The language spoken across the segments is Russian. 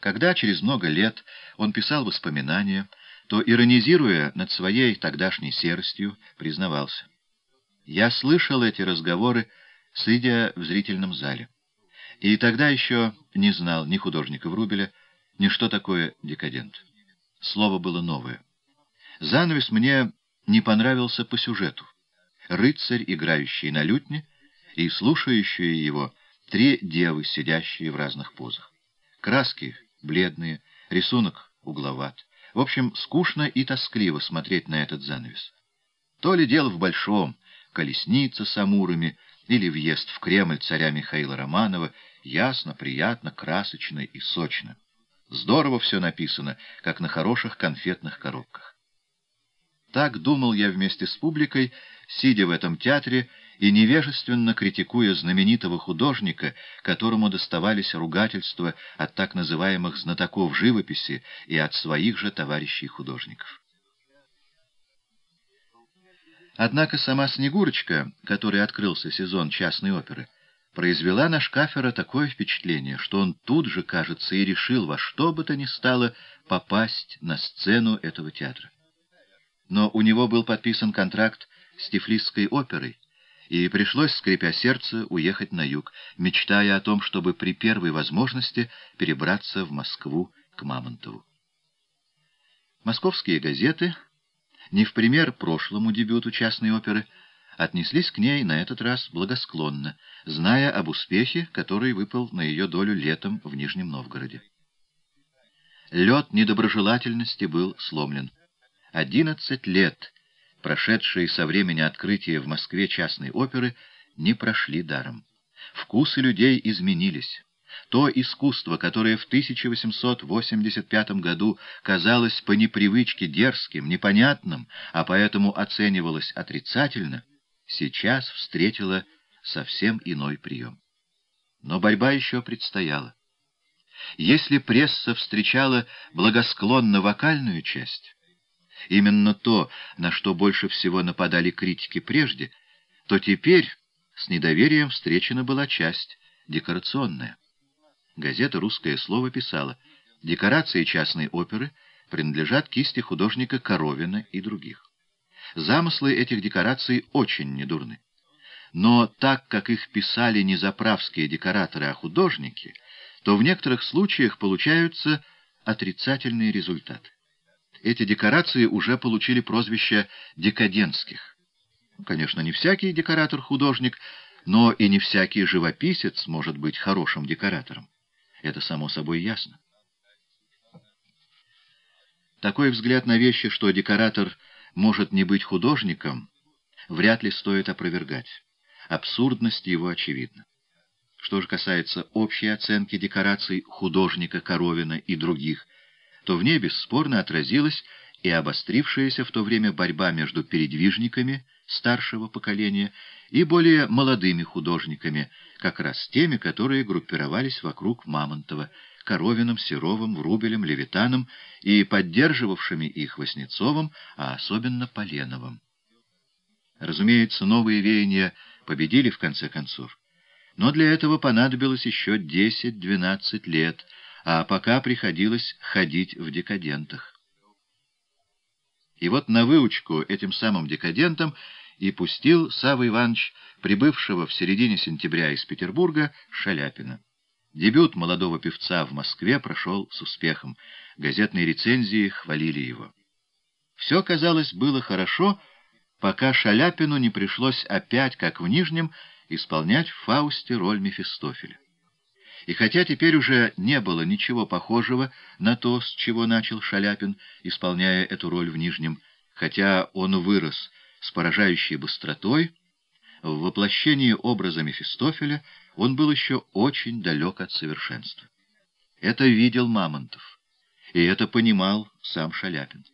Когда через много лет он писал воспоминания, то, иронизируя над своей тогдашней серостью, признавался. «Я слышал эти разговоры, сидя в зрительном зале. И тогда еще не знал ни художника Врубеля, ни что такое декадент. Слово было новое. Занавес мне не понравился по сюжету. Рыцарь, играющий на лютне, и слушающие его три девы, сидящие в разных позах. Краски бледные, рисунок угловат. В общем, скучно и тоскливо смотреть на этот занавес. То ли дело в большом, колесница с амурами, или въезд в Кремль царя Михаила Романова, ясно, приятно, красочно и сочно. Здорово все написано, как на хороших конфетных коробках. Так думал я вместе с публикой, сидя в этом театре и невежественно критикуя знаменитого художника, которому доставались ругательства от так называемых знатоков живописи и от своих же товарищей-художников. Однако сама Снегурочка, которой открылся сезон частной оперы, произвела на Шкафера такое впечатление, что он тут же, кажется, и решил во что бы то ни стало попасть на сцену этого театра. Но у него был подписан контракт с Тифлисской оперой, и пришлось, скрипя сердце, уехать на юг, мечтая о том, чтобы при первой возможности перебраться в Москву к Мамонтову. Московские газеты не в пример прошлому дебюту частной оперы, отнеслись к ней на этот раз благосклонно, зная об успехе, который выпал на ее долю летом в Нижнем Новгороде. Лед недоброжелательности был сломлен. Одиннадцать лет, прошедшие со времени открытия в Москве частной оперы, не прошли даром. Вкусы людей изменились. То искусство, которое в 1885 году казалось по непривычке дерзким, непонятным, а поэтому оценивалось отрицательно, сейчас встретило совсем иной прием. Но борьба еще предстояла. Если пресса встречала благосклонно вокальную часть, именно то, на что больше всего нападали критики прежде, то теперь с недоверием встречена была часть декорационная. Газета «Русское слово» писала, декорации частной оперы принадлежат кисти художника Коровина и других. Замыслы этих декораций очень недурны. Но так как их писали не заправские декораторы, а художники, то в некоторых случаях получаются отрицательные результаты. Эти декорации уже получили прозвище «декадентских». Конечно, не всякий декоратор-художник, но и не всякий живописец может быть хорошим декоратором. Это само собой ясно. Такой взгляд на вещи, что декоратор может не быть художником, вряд ли стоит опровергать. Абсурдность его очевидна. Что же касается общей оценки декораций художника Коровина и других, то в ней бесспорно отразилась и обострившаяся в то время борьба между передвижниками старшего поколения и более молодыми художниками, как раз теми, которые группировались вокруг Мамонтова, Коровиным, Серовым, Врубелем, Левитаном и поддерживавшими их Васнецовым, а особенно Поленовым. Разумеется, новые веяния победили в конце концов, но для этого понадобилось еще 10-12 лет, а пока приходилось ходить в декадентах. И вот на выучку этим самым декадентам и пустил Савва Иванович, прибывшего в середине сентября из Петербурга, Шаляпина. Дебют молодого певца в Москве прошел с успехом. Газетные рецензии хвалили его. Все, казалось, было хорошо, пока Шаляпину не пришлось опять, как в Нижнем, исполнять в Фаусте роль Мефистофеля. И хотя теперь уже не было ничего похожего на то, с чего начал Шаляпин, исполняя эту роль в Нижнем, хотя он вырос с поражающей быстротой, в воплощении образа Мефистофеля он был еще очень далек от совершенства. Это видел Мамонтов, и это понимал сам Шаляпин.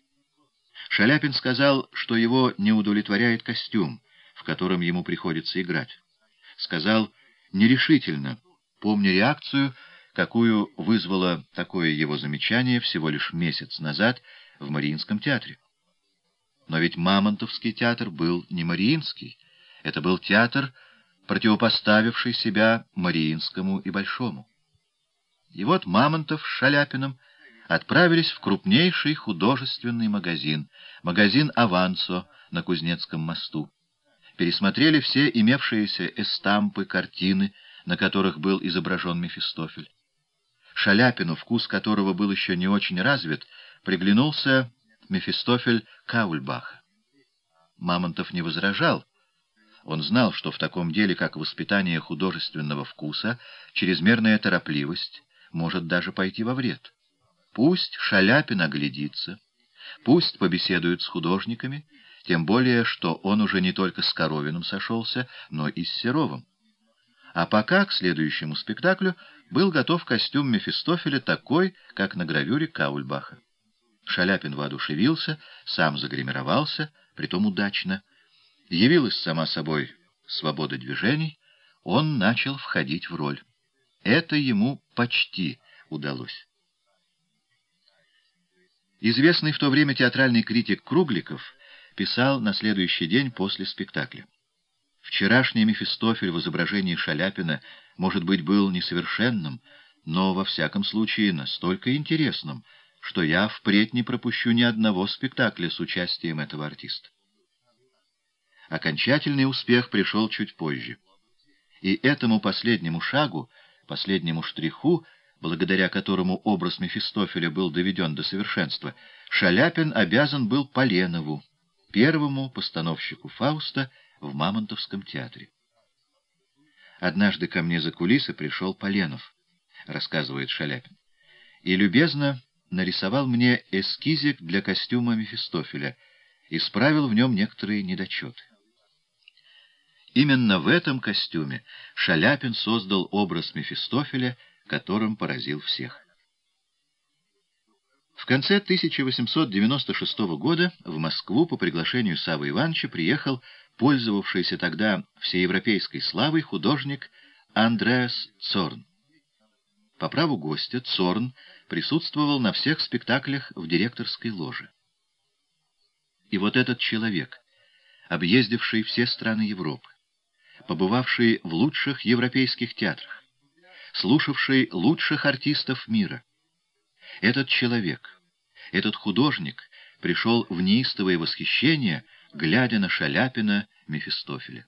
Шаляпин сказал, что его не удовлетворяет костюм, в котором ему приходится играть. Сказал нерешительно, помня реакцию, какую вызвало такое его замечание всего лишь месяц назад в Мариинском театре. Но ведь Мамонтовский театр был не Мариинский. Это был театр, противопоставивший себя Мариинскому и Большому. И вот Мамонтов с Шаляпиным отправились в крупнейший художественный магазин, магазин «Авансо» на Кузнецком мосту. Пересмотрели все имевшиеся эстампы, картины, на которых был изображен Мефистофель. Шаляпину, вкус которого был еще не очень развит, приглянулся Мефистофель Каульбаха. Мамонтов не возражал, он знал, что в таком деле, как воспитание художественного вкуса, чрезмерная торопливость может даже пойти во вред. Пусть Шаляпин оглядится, пусть побеседует с художниками, тем более, что он уже не только с Коровиным сошелся, но и с Серовым. А пока к следующему спектаклю был готов костюм Мефистофеля такой, как на гравюре Каульбаха. Шаляпин воодушевился, сам загримировался, притом удачно, Явилась сама собой свобода движений, он начал входить в роль. Это ему почти удалось. Известный в то время театральный критик Кругликов писал на следующий день после спектакля. Вчерашний Мефистофель в изображении Шаляпина, может быть, был несовершенным, но, во всяком случае, настолько интересным, что я впредь не пропущу ни одного спектакля с участием этого артиста. Окончательный успех пришел чуть позже. И этому последнему шагу, последнему штриху, благодаря которому образ Мефистофеля был доведен до совершенства, Шаляпин обязан был Поленову, первому постановщику Фауста в Мамонтовском театре. «Однажды ко мне за кулисы пришел Поленов», — рассказывает Шаляпин, «и любезно нарисовал мне эскизик для костюма Мефистофеля, исправил в нем некоторые недочеты. Именно в этом костюме Шаляпин создал образ Мефистофеля, которым поразил всех. В конце 1896 года в Москву по приглашению Савы Ивановича приехал пользовавшийся тогда всеевропейской славой художник Андреас Цорн. По праву гостя Цорн присутствовал на всех спектаклях в директорской ложе. И вот этот человек, объездивший все страны Европы, побывавший в лучших европейских театрах, слушавший лучших артистов мира. Этот человек, этот художник пришел в неистовое восхищение, глядя на Шаляпина Мефистофеля.